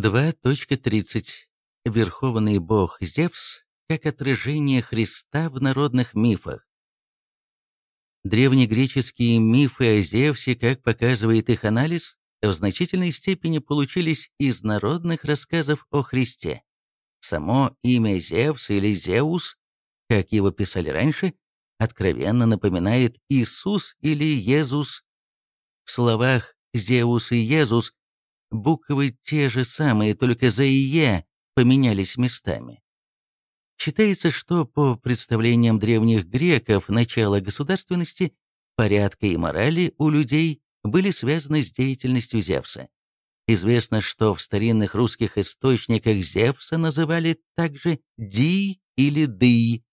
2.30. Верховный бог Зевс как отражение Христа в народных мифах. Древнегреческие мифы о Зевсе, как показывает их анализ, в значительной степени получились из народных рассказов о Христе. Само имя Зевс или Зеус, как его писали раньше, откровенно напоминает Иисус или Иезус. В словах «Зеус» и «Иезус» буквы те же самые, только за и «е» поменялись местами. Считается, что по представлениям древних греков начало государственности, порядка и морали у людей были связаны с деятельностью Зевса. Известно, что в старинных русских источниках Зевса называли также Ди или Ды.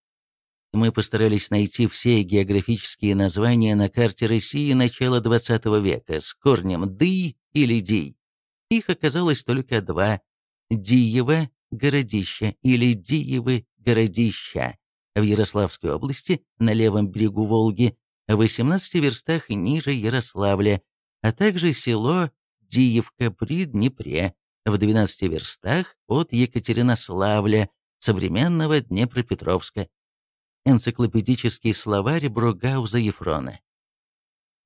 Мы постарались найти все географические названия на карте России начала XX века с корнем Ды или Ди. Их оказалось только два – Диево городище или Диевы городища в Ярославской области на левом берегу Волги, в 18 верстах ниже Ярославля, а также село Диевка при Днепре в 12 верстах от Екатеринославля, современного Днепропетровска. Энциклопедический словарь Бругауза Ефрона.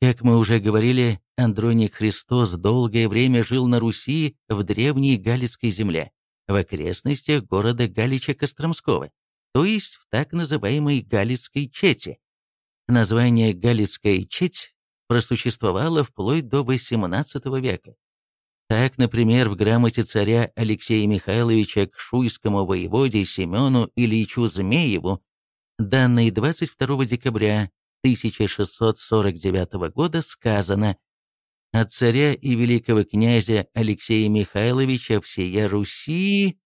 Как мы уже говорили, Андроник Христос долгое время жил на Руси в древней Галицкой земле в окрестностях города Галича-Костромского, то есть в так называемой Галицкой Чете. Название Галицкая Четь просуществовало вплоть до XVIII века. Так, например, в грамоте царя Алексея Михайловича к шуйскому воеводе Семену Ильичу Змееву, данной 22 декабря 1649 года, сказано от царя и великого князя Алексея Михайловича всея Руси,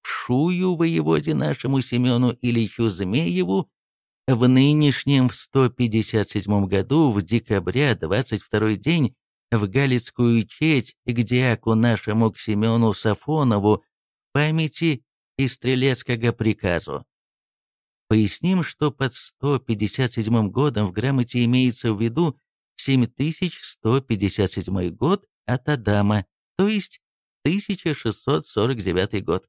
Шую воеводе нашему Семену Ильичу Змееву, в нынешнем в 157 году, в декабре 22 день, в Галицкую четь к диаку нашему к Семену Сафонову в памяти и стрелецкого приказу. Поясним, что под 157 годом в грамоте имеется в виду 7157 год от Адама, то есть 1649 год.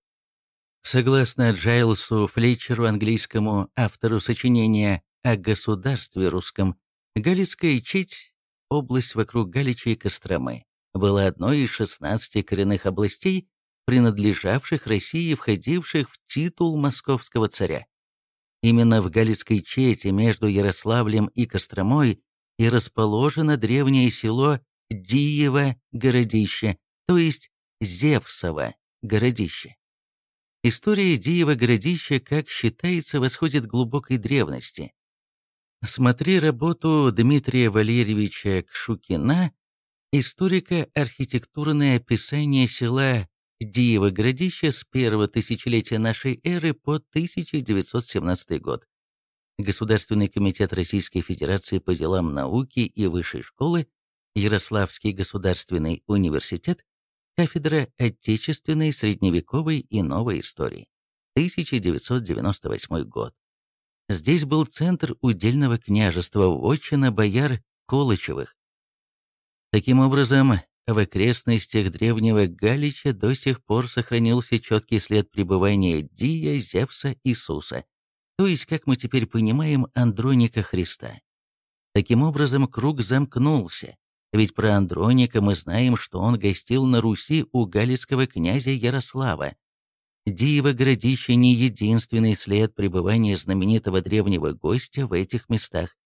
Согласно Джайлсу Флетчеру, английскому автору сочинения о государстве русском, Галицкая Четь, область вокруг Галича и Костромы, была одной из 16 коренных областей, принадлежавших России, входивших в титул московского царя. Именно в Галицкой Чете между Ярославлем и Костромой и расположено древнее село Диево-городище, то есть Зевсово городище. История Диева-городища, как считается, восходит к глубокой древности. Смотри работу Дмитрия Валерьевича Кшукина «Историко-архитектурное описание села Диево-городище с первого тысячелетия нашей эры по 1917 год». Государственный комитет Российской Федерации по делам науки и высшей школы, Ярославский государственный университет, кафедра Отечественной, средневековой и новой истории, 1998 год. Здесь был центр удельного княжества, вотчина бояр Колычевых. Таким образом, в окрестностях древнего Галича до сих пор сохранился четкий след пребывания Дия, Зевса, Иисуса, то есть, как мы теперь понимаем, Андроника Христа. Таким образом, круг замкнулся, ведь про Андроника мы знаем, что он гостил на Руси у галицкого князя Ярослава. Диево городище не единственный след пребывания знаменитого древнего гостя в этих местах.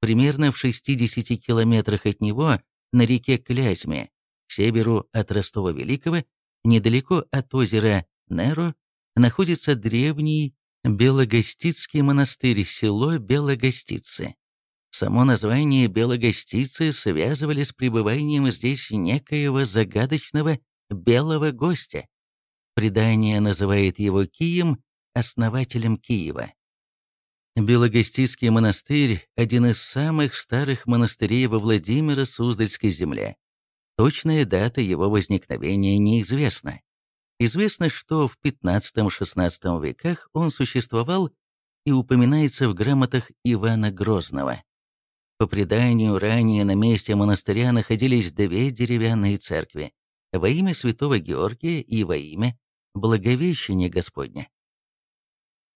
Примерно в 60 километрах от него, на реке Клязьме, к северу от Ростова-Великого, недалеко от озера Неро, находится древний Белогостицкий монастырь, село Белогостицы. Само название Белогостицы связывали с пребыванием здесь некоего загадочного белого гостя. Предание называет его Кием, основателем Киева. Белогостицкий монастырь – один из самых старых монастырей во Владимиро-Суздальской земле. Точная дата его возникновения неизвестна. Известно, что в XV-XVI веках он существовал и упоминается в грамотах Ивана Грозного. По преданию, ранее на месте монастыря находились две деревянные церкви. во имя святого Георгия и во имя Благовещения Господня.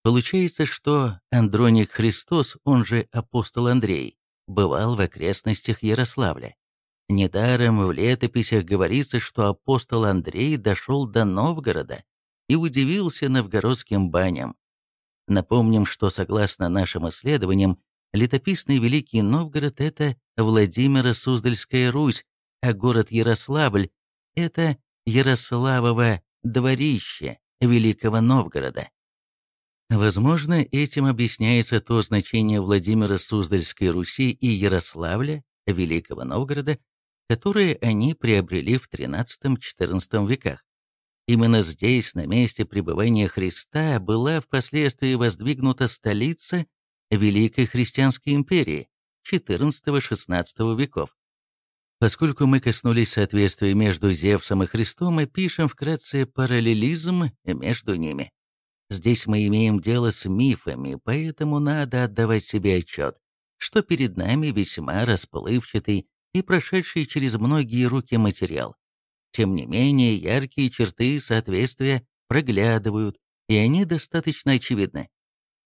Получается, что Андроник Христос, он же апостол Андрей, бывал в окрестностях Ярославля. Недаром в летописях говорится, что апостол Андрей дошел до Новгорода и удивился новгородским баням. Напомним, что согласно нашим исследованиям, летописный Великий Новгород – это Владимиро-Суздальская Русь, а город Ярославль – это Ярославово дворище Великого Новгорода. Возможно, этим объясняется то значение Владимира Суздальской Руси и Ярославля, Великого Новгорода, которые они приобрели в XIII-XIV веках. Именно здесь, на месте пребывания Христа, была впоследствии воздвигнута столица Великой Христианской империи XIV-XVI веков. Поскольку мы коснулись соответствия между Зевсом и Христом, мы пишем вкратце параллелизм между ними. Здесь мы имеем дело с мифами, поэтому надо отдавать себе отчет, что перед нами весьма расплывчатый и прошедший через многие руки материал. Тем не менее, яркие черты соответствия проглядывают, и они достаточно очевидны.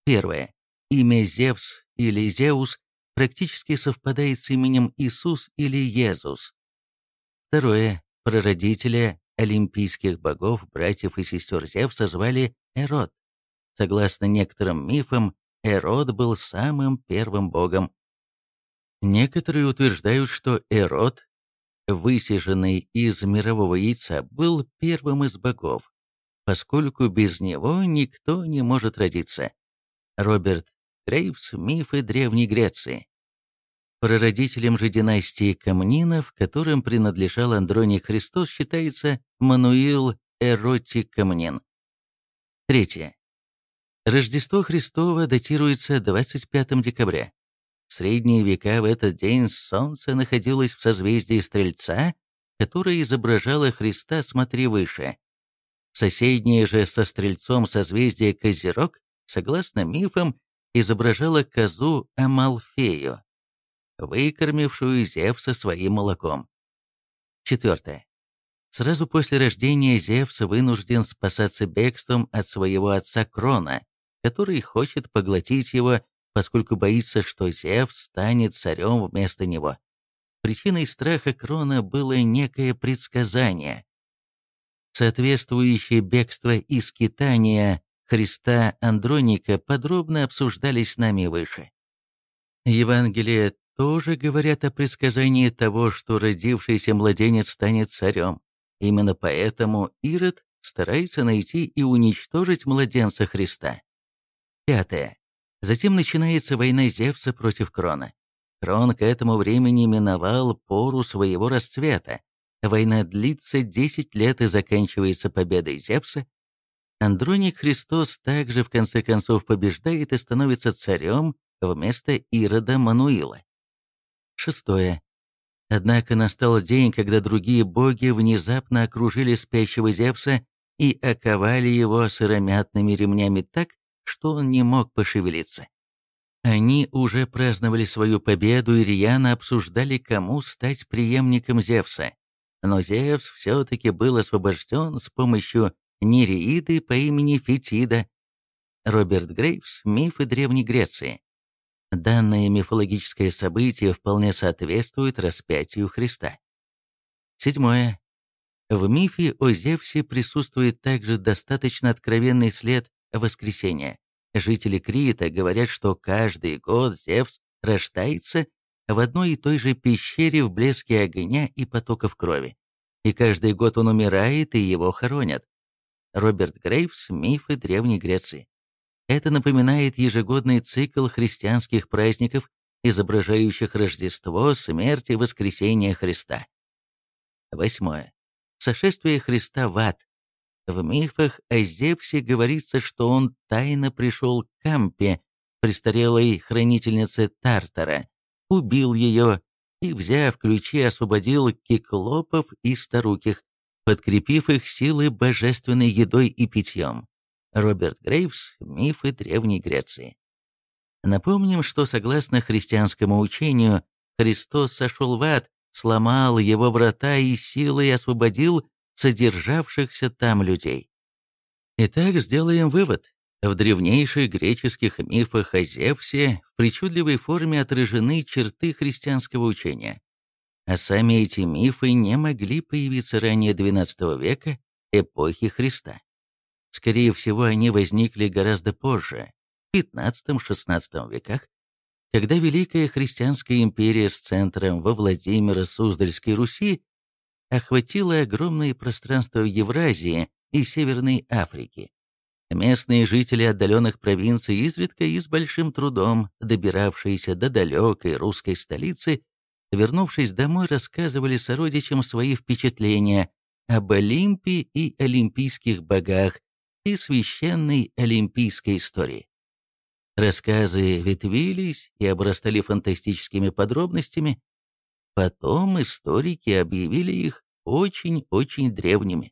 Первое. Имя Зевс или Зеус практически совпадает с именем Иисус или Иезус. Второе. Прародителя олимпийских богов, братьев и сестер Зевса звали Эрод. Согласно некоторым мифам, Эрод был самым первым богом. Некоторые утверждают, что Эрод, высиженный из мирового яйца, был первым из богов, поскольку без него никто не может родиться. Роберт Грейвс «Мифы Древней Греции». Прародителем же династии Камнинов, которым принадлежал Андроний Христос, считается Мануил Эротик Камнин. Третье. Рождество Христово датируется 25 декабря. В средние века в этот день Солнце находилось в созвездии Стрельца, которое изображало Христа «Смотри выше». Соседнее же со Стрельцом созвездие Козерог, согласно мифам, изображало козу Амалфею, выкормившую Зевса своим молоком. Четвертое. Сразу после рождения Зевс вынужден спасаться бегством от своего отца Крона, который хочет поглотить его, поскольку боится, что Зевс станет царем вместо него. Причиной страха Крона было некое предсказание. Соответствующее бегство и скитания Христа Андроника подробно обсуждались нами выше. Евангелие тоже говорят о предсказании того, что родившийся младенец станет царем. Именно поэтому Ирод старается найти и уничтожить младенца Христа. Пятое. Затем начинается война Зевса против Крона. Крон к этому времени миновал пору своего расцвета. Война длится 10 лет и заканчивается победой Зевса. Андроник Христос также в конце концов побеждает и становится царем вместо Ирода Мануила. Шестое. Однако настал день, когда другие боги внезапно окружили спящего Зевса и оковали его сыромятными ремнями так, что он не мог пошевелиться. Они уже праздновали свою победу и рьяно обсуждали, кому стать преемником Зевса. Но Зевс все-таки был освобожден с помощью нереиды по имени Фетида. Роберт Грейвс «Мифы Древней Греции». Данное мифологическое событие вполне соответствует распятию Христа. Седьмое. В мифе о Зевсе присутствует также достаточно откровенный след воскресения. Жители Крита говорят, что каждый год Зевс рождается в одной и той же пещере в блеске огня и потоков крови. И каждый год он умирает, и его хоронят. Роберт Грейвс «Мифы Древней Греции». Это напоминает ежегодный цикл христианских праздников, изображающих Рождество, смерть и воскресение Христа. Восьмое. Сошествие Христа в ад. В мифах о Зевсе говорится, что он тайно пришел к Кампе, престарелой хранительнице Тартара, убил ее и, взяв ключи, освободил киклопов и старуких, подкрепив их силы божественной едой и питьем. Роберт Грейвс «Мифы Древней Греции». Напомним, что согласно христианскому учению, Христос сошел в ад, сломал его врата и силой освободил содержавшихся там людей. Итак, сделаем вывод. В древнейших греческих мифах о Зевсе в причудливой форме отражены черты христианского учения. А сами эти мифы не могли появиться ранее XII века, эпохи Христа. Скорее всего, они возникли гораздо позже, в XV-XVI веках, когда Великая Христианская империя с центром во Владимиро-Суздальской Руси охватила огромные пространства Евразии и Северной Африке. Местные жители отдаленных провинций изредка и с большим трудом, добиравшиеся до далекой русской столицы, вернувшись домой, рассказывали сородичам свои впечатления об Олимпе и олимпийских богах и священной олимпийской истории. Рассказы ветвились и обрастали фантастическими подробностями. Потом историки объявили их очень-очень древними.